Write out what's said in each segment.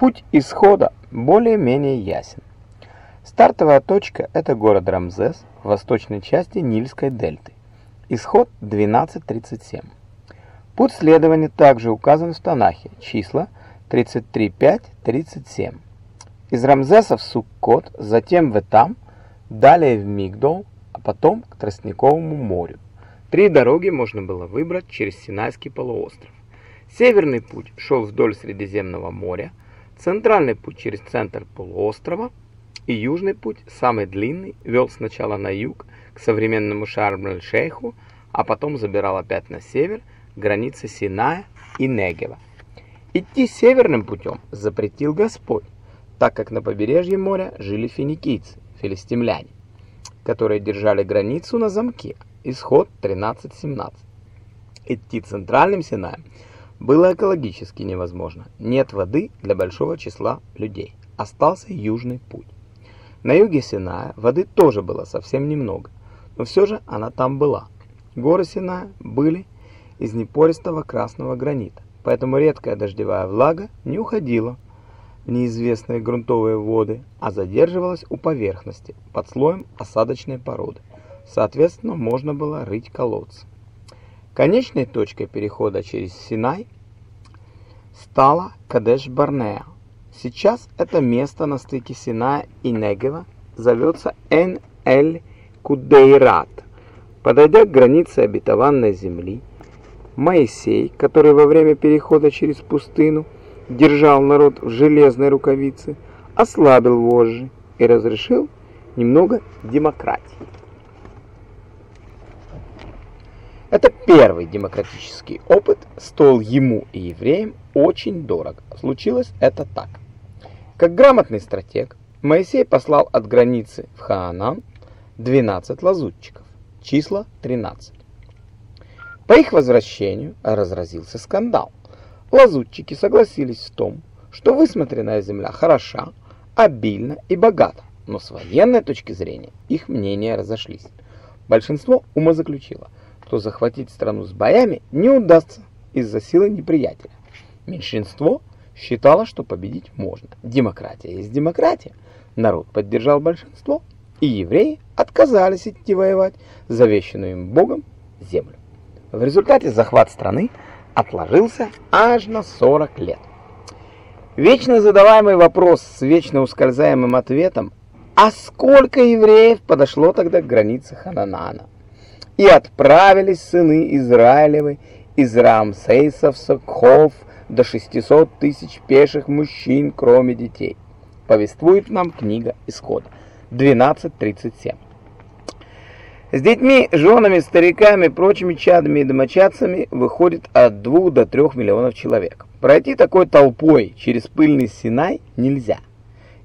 Путь исхода более-менее ясен. Стартовая точка – это город Рамзес в восточной части Нильской дельты. Исход 12.37. Путь следования также указан в Танахе, числа 33.5.37. Из Рамзеса в Суккот, затем в Этам, далее в Мигдол, а потом к Тростниковому морю. Три дороги можно было выбрать через Синайский полуостров. Северный путь шел вдоль Средиземного моря, центральный путь через центр полуострова – и южный путь, самый длинный, вел сначала на юг, к современному Шарм-эль-Шейху, а потом забирал опять на север, границы Синая и Негева. Идти северным путем запретил Господь, так как на побережье моря жили финикийцы, филистимляне, которые держали границу на замке, исход 13.17. Идти центральным Синаем было экологически невозможно, нет воды для большого числа людей, остался южный путь. На юге Синая воды тоже было совсем немного, но все же она там была. Горы Синая были из непористого красного гранита, поэтому редкая дождевая влага не уходила в неизвестные грунтовые воды, а задерживалась у поверхности, под слоем осадочной породы. Соответственно, можно было рыть колодцы. Конечной точкой перехода через Синай стала Кадеш-Барнеа, Сейчас это место на стыке Синая и Негева зовется Эн-Эль-Кудейрат. Подойдя к границе обетованной земли, Моисей, который во время перехода через пустыню держал народ в железной рукавице, ослабил вожжи и разрешил немного демократии. Это первый демократический опыт, стоил ему и евреям очень дорого. Случилось это так. Как грамотный стратег, Моисей послал от границы в Хаанан 12 лазутчиков, числа 13. По их возвращению разразился скандал. Лазутчики согласились в том, что высмотренная земля хороша, обильна и богата, но с военной точки зрения их мнения разошлись. Большинство умозаключило, что захватить страну с боями не удастся из-за силы неприятеля. Меньшинство считала, что победить можно. Демократия есть демократия. Народ поддержал большинство, и евреи отказались идти воевать завещанную им Богом землю. В результате захват страны отложился аж на 40 лет. Вечно задаваемый вопрос с вечно ускользаемым ответом «А сколько евреев подошло тогда к границе Хананана?» И отправились сыны Израилевы из Рамсейса в Сокхов, до 600 тысяч пеших мужчин, кроме детей. Повествует нам книга Исхода 12.37. С детьми, женами, стариками, прочими чадами и домочадцами выходит от 2 до 3 миллионов человек. Пройти такой толпой через пыльный Синай нельзя.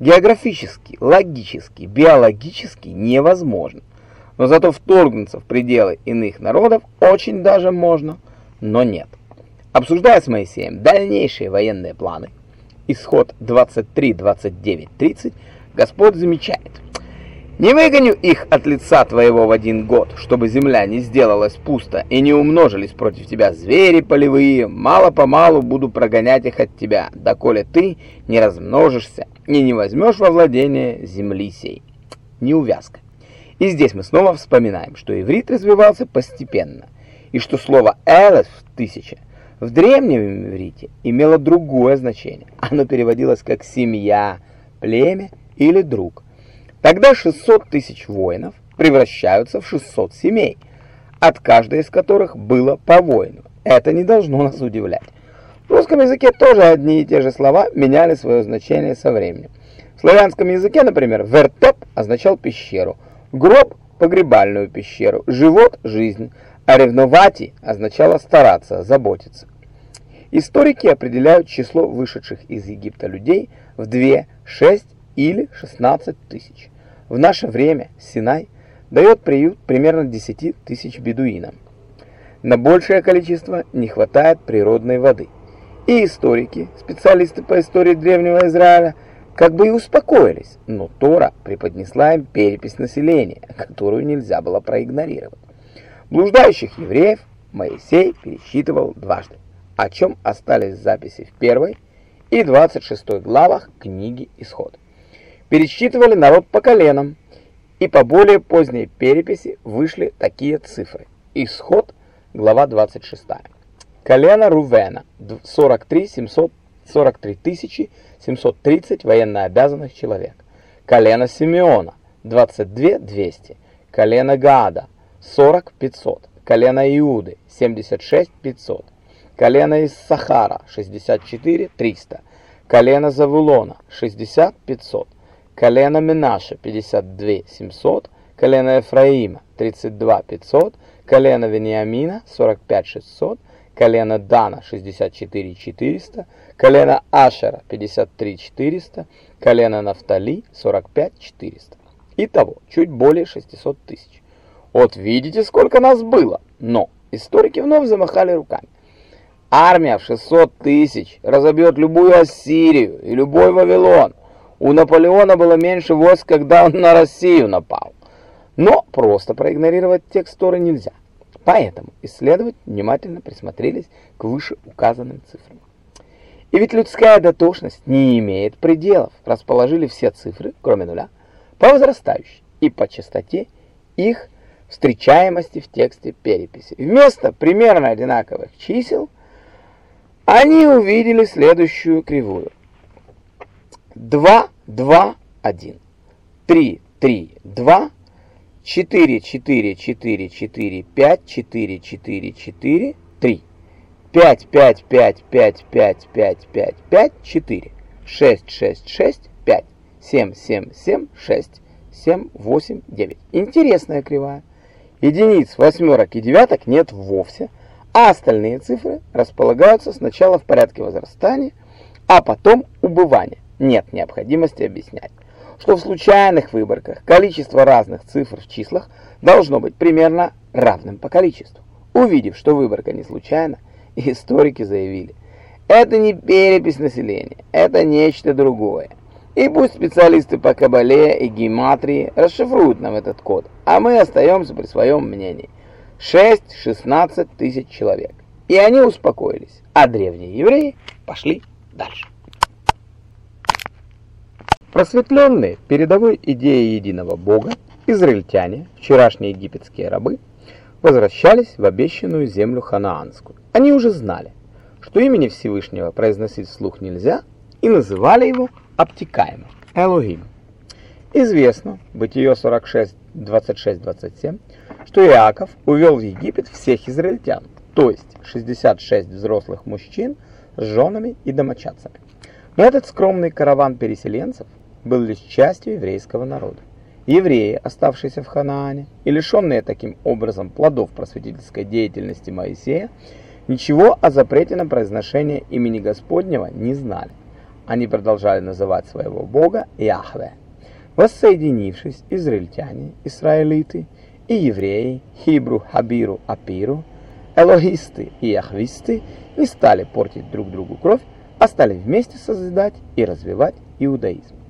Географически, логически, биологически невозможно. Но зато вторгнуться в пределы иных народов очень даже можно, но нет. Обсуждая с Моисеем дальнейшие военные планы, исход 23, 29, 30, Господь замечает, «Не выгоню их от лица твоего в один год, чтобы земля не сделалась пусто и не умножились против тебя звери полевые, мало-помалу буду прогонять их от тебя, доколе ты не размножишься и не возьмешь во владение земли сей». Неувязка. И здесь мы снова вспоминаем, что иврит развивался постепенно, и что слово «элеф» – «тысяча» – в древнем иврите имело другое значение. Оно переводилось как «семья», «племя» или «друг». Тогда 600 тысяч воинов превращаются в 600 семей, от каждой из которых было по воину. Это не должно нас удивлять. В русском языке тоже одни и те же слова меняли свое значение со временем. В славянском языке, например, «вертеп» означал пещеру, «гроб» – погребальную пещеру, «живот» – жизнь, а «ревновати» означало стараться, заботиться. Историки определяют число вышедших из Египта людей в 2, 6 или 16 тысяч. В наше время Синай дает приют примерно 10 тысяч бедуинам. На большее количество не хватает природной воды. И историки, специалисты по истории Древнего Израиля, как бы и успокоились, но Тора преподнесла им перепись населения, которую нельзя было проигнорировать. Блуждающих евреев Моисей пересчитывал дважды о чем остались записи в первой и 26 главах книги Исход. Пересчитывали народ по коленам, и по более поздней переписи вышли такие цифры. Исход, глава 26. Колено Рувена 43 743 730 военнообязанных человек. Колено Симеона 22 200. Колено Гаада 40 500. Колено Иуды 76 500. Колено из Сахара 64 300. Колено Завулона 60 500. Колено Менаша 52 700. Колено Ефраима 32 500. Колено Вениамина 45 600 колено Дана 64 400, колено Ашера 53 400, колено Нафтали 45 400. Итого, чуть более 600 тысяч. Вот видите, сколько нас было. Но историки вновь замахали руками. Армия в 600 тысяч разобьет любую Ассирию и любой Вавилон. У Наполеона было меньше войск, когда он на Россию напал. Но просто проигнорировать текст Торы нельзя. Поэтому исследователи внимательно присмотрелись к вышеуказанным цифрам. И ведь людская дотошность не имеет пределов. Расположили все цифры, кроме нуля, по возрастающей и по частоте их встречаемости в тексте переписи. Вместо примерно одинаковых чисел они увидели следующую кривую. 2, 2, 1. 3, 3, 2, 4, 4, 4, 4, 5, 4, 4, 4, 3. 5, 5, 5, 5, 5, 5, 5, 5, 4. 6, 6, 6, 5. 7, 7, 7, 6, 7, 8, 9. Интересная кривая. Единиц, восьмерок и девяток нет вовсе, а остальные цифры располагаются сначала в порядке возрастания, а потом убывания. Нет необходимости объяснять что в случайных выборках количество разных цифр в числах должно быть примерно равным по количеству. Увидев, что выборка не случайна, историки заявили, это не перепись населения, это нечто другое. И пусть специалисты по кабале и гематрии расшифруют нам этот код, а мы остаемся при своем мнении. 6-16 тысяч человек. И они успокоились, а древние евреи пошли дальше. Просветленные передовой идеей единого Бога, израильтяне, вчерашние египетские рабы, возвращались в обещанную землю ханаанскую. Они уже знали, что имени Всевышнего произносить вслух нельзя, и называли его обтекаемо – Элогим. Известно, Бытие 46, 26-27, что Иаков увел в Египет всех израильтян, то есть 66 взрослых мужчин с женами и домочадцами. Но этот скромный караван переселенцев был лишь частью еврейского народа. Евреи, оставшиеся в Ханаане и лишенные таким образом плодов просветительской деятельности Моисея, ничего о запрете на произношение имени Господнего не знали. Они продолжали называть своего Бога Яхве. Воссоединившись, израильтяне, israeliты и евреи, хибру, хабиру, апиру, элогисты и яхвисты не стали портить друг другу кровь, а стали вместе созидать и развивать иудаизм.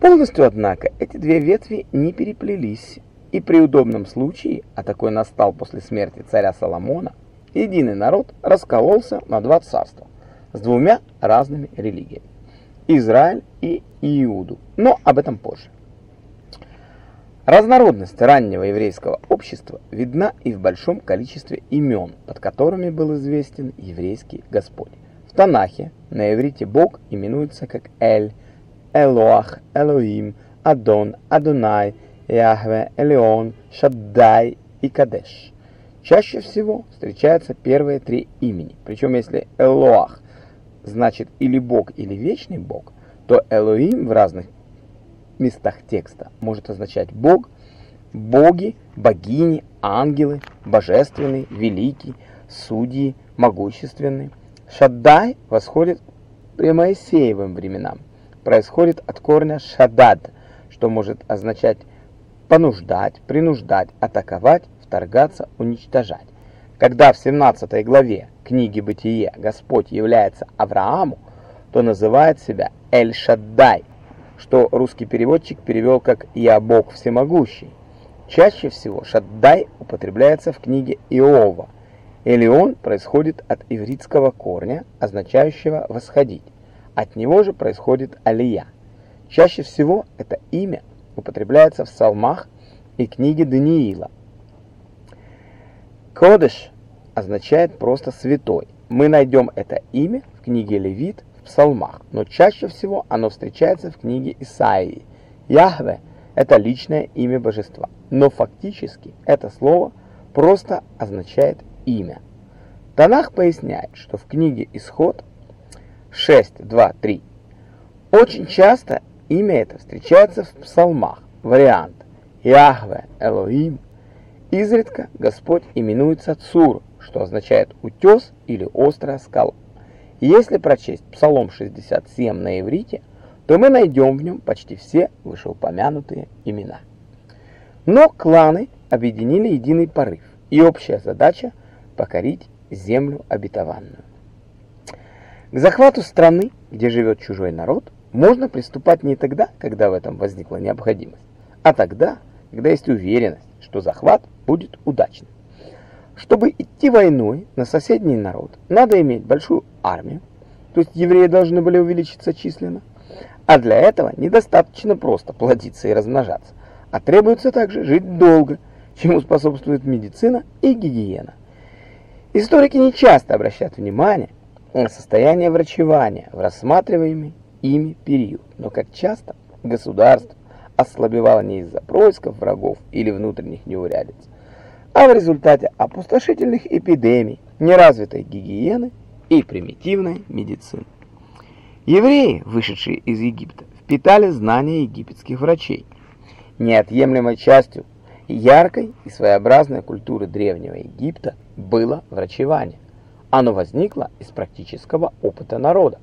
Полностью, однако, эти две ветви не переплелись, и при удобном случае, а такой настал после смерти царя Соломона, единый народ раскололся на два царства с двумя разными религиями – Израиль и Иуду, но об этом позже. Разнородность раннего еврейского общества видна и в большом количестве имен, под которыми был известен еврейский Господь. В Танахе на иврите Бог именуется как Эль, Элоах, Элоим, Адон, Адонай, Яхве, Элеон, Шаддай и Кадеш. Чаще всего встречаются первые три имени. Причем если Элоах значит или Бог, или Вечный Бог, то Элоим в разных местах текста может означать Бог, боги, богини, ангелы, божественный, великий, судьи, могущественный. Шаддай восходит к Моисеевым временам происходит от корня шадад, что может означать понуждать, принуждать, атаковать, вторгаться, уничтожать. Когда в 17 главе книги Бытие Господь является Аврааму, то называет себя Эль-Шаддай, что русский переводчик перевел как «Я Бог всемогущий». Чаще всего Шаддай употребляется в книге Иова. Элеон происходит от ивритского корня, означающего «восходить». От него же происходит алия. Чаще всего это имя употребляется в псалмах и книге Даниила. Кодыш означает просто «святой». Мы найдем это имя в книге Левит, в псалмах, но чаще всего оно встречается в книге Исаии. Яхве – это личное имя божества, но фактически это слово просто означает имя. Танах поясняет, что в книге Исход 6, 2, 3 очень часто имя это встречается в псалмах. Вариант Яхве Элоим. Изредка Господь именуется Цур, что означает утес или острая скала. Если прочесть Псалом 67 на иврите, то мы найдем в нем почти все вышеупомянутые имена. Но кланы объединили единый порыв, и общая задача – покорить землю обетованную. К захвату страны, где живет чужой народ, можно приступать не тогда, когда в этом возникла необходимость, а тогда, когда есть уверенность, что захват будет удачным. Чтобы идти войной на соседний народ, надо иметь большую армию, то есть евреи должны были увеличиться численно, а для этого недостаточно просто плодиться и размножаться, а требуется также жить долго, чему способствует медицина и гигиена. Историки не часто обращают внимание состояние врачевания в рассматриваемый ими период, но как часто государство ослабевало не из-за происков врагов или внутренних неурядиц, а в результате опустошительных эпидемий, неразвитой гигиены и примитивной медицины. Евреи, вышедшие из Египта, впитали знания египетских врачей. Неотъемлемой частью яркой и своеобразной культуры древнего Египта было врачевание. Оно возникло из практического опыта народа.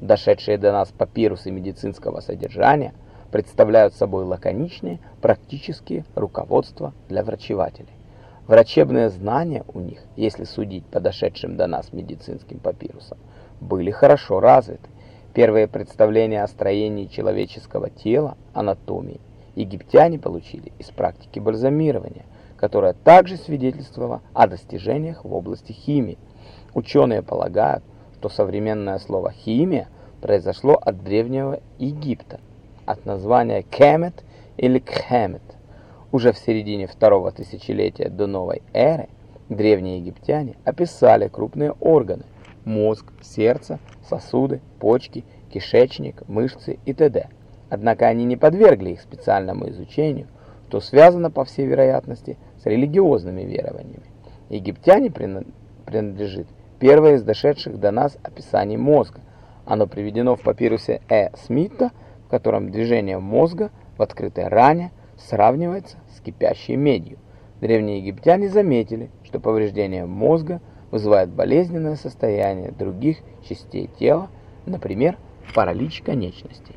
Дошедшие до нас папирусы медицинского содержания представляют собой лаконичные практические руководства для врачевателей. Врачебные знания у них, если судить по дошедшим до нас медицинским папирусам, были хорошо развиты. Первые представления о строении человеческого тела, анатомии, египтяне получили из практики бальзамирования, которая также свидетельствовала о достижениях в области химии. Ученые полагают, что современное слово «химия» произошло от древнего Египта, от названия «кемет» или «кхемет». Уже в середине второго тысячелетия до новой эры древние египтяне описали крупные органы – мозг, сердце, сосуды, почки, кишечник, мышцы и т.д. Однако они не подвергли их специальному изучению, что связано, по всей вероятности, с религиозными верованиями. Египтяне принадлежит первое из дошедших до нас описаний мозга. Оно приведено в папирусе Э. Смита, в котором движение мозга в открытой ране сравнивается с кипящей медью. Древние египтяне заметили, что повреждение мозга вызывает болезненное состояние других частей тела, например, паралич конечностей.